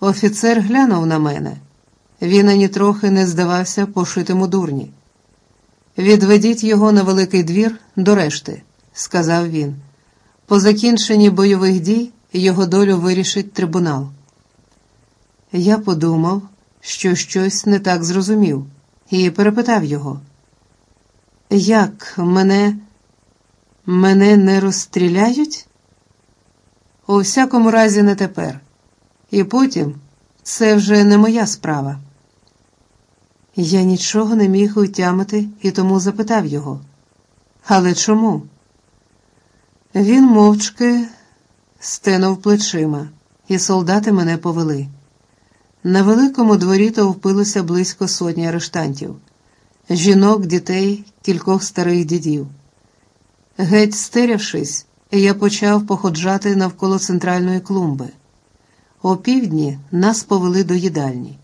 Офіцер глянув на мене. Він ані трохи не здавався пошитому дурні. Відведіть його на великий двір до решти, сказав він. По закінченні бойових дій його долю вирішить трибунал. Я подумав, що щось не так зрозумів, і перепитав його. Як мене мене не розстріляють? У всякому разі, не тепер. І потім це вже не моя справа. Я нічого не міг утямити і тому запитав його. Але чому? Він мовчки стенув плечима, і солдати мене повели. На великому дворі товпилося близько сотні арештантів, жінок, дітей, кількох старих дідів. Геть стерявшись, я почав походжати навколо центральної клумби. О півдні нас повели до їдальні.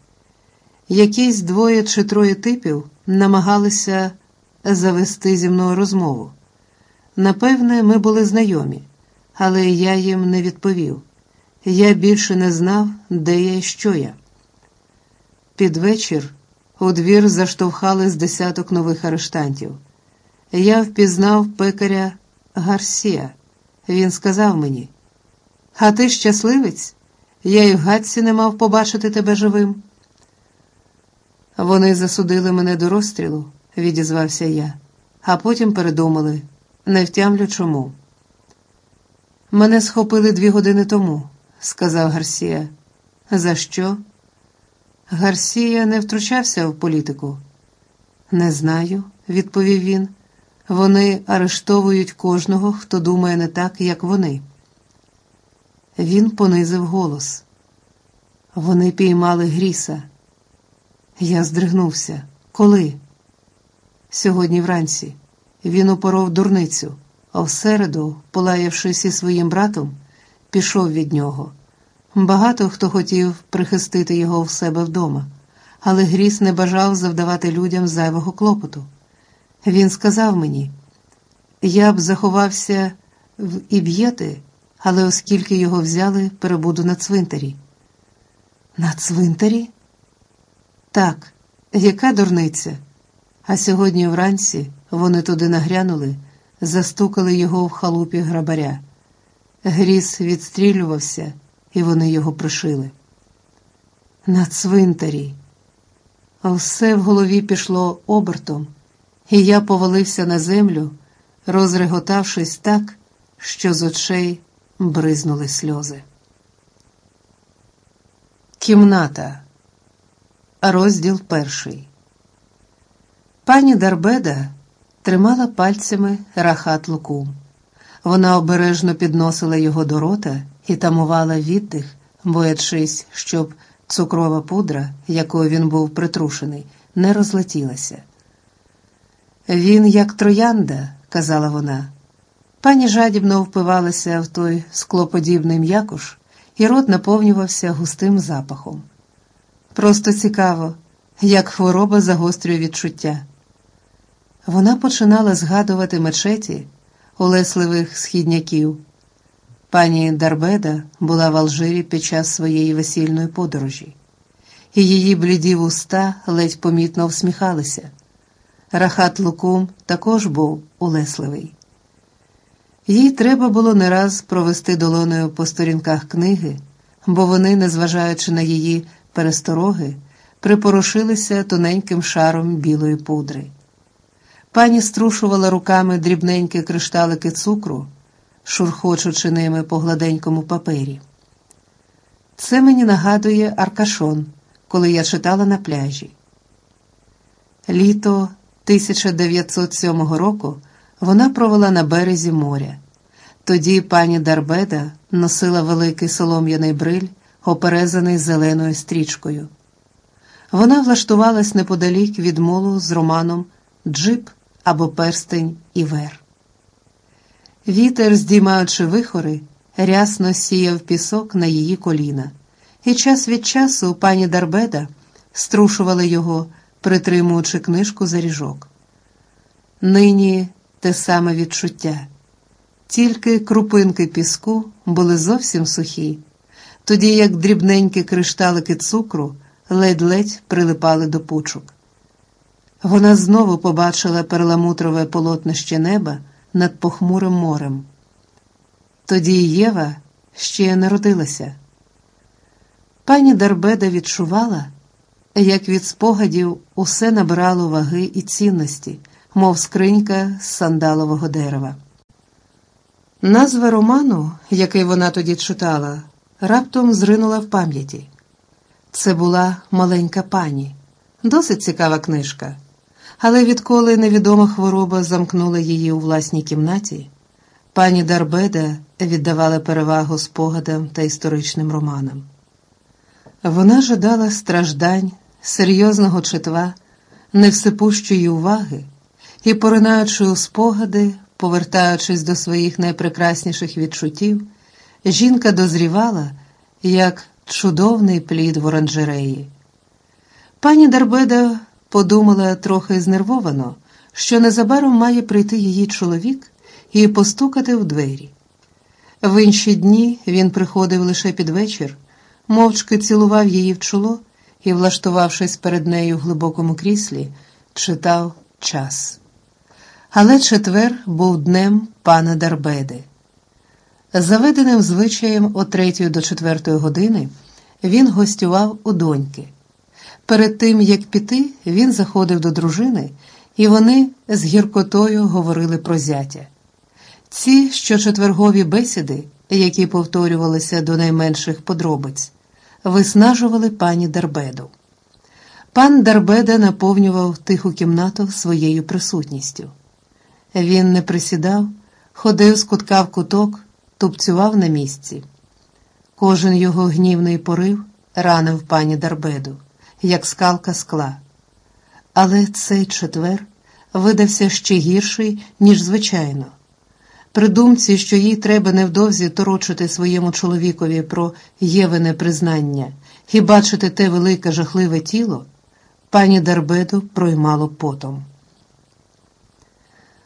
Якісь двоє чи троє типів намагалися завести зі мною розмову. Напевне, ми були знайомі, але я їм не відповів. Я більше не знав, де я і що я. Під вечір у двір заштовхали з десяток нових арештантів. Я впізнав пекаря Гарсія. Він сказав мені: А ти щасливець? Я й в гадці не мав побачити тебе живим. Вони засудили мене до розстрілу, відізвався я, а потім передумали, не втямлю чому. Мене схопили дві години тому, сказав Гарсія. За що? Гарсія не втручався в політику. Не знаю, відповів він. Вони арештовують кожного, хто думає не так, як вони. Він понизив голос. Вони піймали Гріса. Я здригнувся. Коли? Сьогодні вранці. Він упоров дурницю, а в середу, полаявшись із своїм братом, пішов від нього. Багато хто хотів прихистити його в себе вдома, але Гріс не бажав завдавати людям зайвого клопоту. Він сказав мені, я б заховався в Іб'єти, але оскільки його взяли, перебуду на цвинтарі. На цвинтарі? Так, яка дурниця? А сьогодні вранці вони туди нагрянули, застукали його в халупі грабаря. Гріс відстрілювався, і вони його пришили. На цвинтарі. Все в голові пішло обертом, і я повалився на землю, розреготавшись так, що з очей бризнули сльози. Кімната. Розділ перший. Пані Дарбеда тримала пальцями рахат лукум. Вона обережно підносила його до рота і тамувала віддих, боячись, щоб цукрова пудра, якою він був притрушений, не розлетілася. Він, як троянда, казала вона. Пані жадібно впивалася в той склоподібний м'якуш, і рот наповнювався густим запахом. Просто цікаво, як хвороба загострює відчуття. Вона починала згадувати мечеті улесливих східняків. Пані Дарбеда була в Алжирі під час своєї весільної подорожі, і її бліді вуста ледь помітно всміхалися. Рахат Лукум також був улесливий. Їй треба було не раз провести долоною по сторінках книги, бо вони, незважаючи на її перестороги, припорошилися тоненьким шаром білої пудри. Пані струшувала руками дрібненькі кришталики цукру, шурхочучи ними по гладенькому папері. Це мені нагадує Аркашон, коли я читала на пляжі. Літо 1907 року вона провела на березі моря. Тоді пані Дарбеда носила великий солом'яний бриль, оперезаний зеленою стрічкою. Вона влаштувалась неподалік від молу з романом Джип або перстень Івер. Вітер, здіймаючи вихори, рясно сіяв пісок на її коліна, і час від часу пані Дарбеда струшувала його, притримуючи книжку за ріжок. Нині те саме відчуття. Тільки крупинки піску були зовсім сухі, тоді як дрібненькі кришталики цукру ледь-ледь прилипали до пучок. Вона знову побачила перламутрове полотнище неба над похмурим морем. Тоді Єва ще народилася. Пані Дарбеда відчувала, як від спогадів усе набирало ваги і цінності, мов скринька з сандалового дерева. Назва роману, який вона тоді читала, раптом зринула в пам'яті. Це була маленька пані, досить цікава книжка. Але відколи невідома хвороба замкнула її у власній кімнаті, пані Дарбеда віддавала перевагу спогадам та історичним романам. Вона жадала страждань, серйозного читва, невсипущої уваги і, поринаючи у спогади, повертаючись до своїх найпрекрасніших відчуттів, жінка дозрівала, як чудовний плід в оранжереї. Пані Дарбеда подумала трохи знервовано, що незабаром має прийти її чоловік і постукати в двері. В інші дні він приходив лише під вечір, мовчки цілував її в чоло і, влаштувавшись перед нею в глибокому кріслі, читав час. Але четвер був днем пана Дарбеди. Заведеним звичаєм о третьої до четвертої години він гостював у доньки. Перед тим, як піти, він заходив до дружини, і вони з гіркотою говорили про зятя. Ці щочетвергові бесіди, які повторювалися до найменших подробиць, виснажували пані Дарбеду. Пан Дарбеда наповнював тиху кімнату своєю присутністю. Він не присідав, ходив з кутка в куток, тупцював на місці. Кожен його гнівний порив ранив пані Дарбеду як скалка скла. Але цей четвер видався ще гірший, ніж звичайно. При думці, що їй треба невдовзі торочити своєму чоловікові про євине признання і бачити те велике жахливе тіло, пані Дарбеду проймало потом.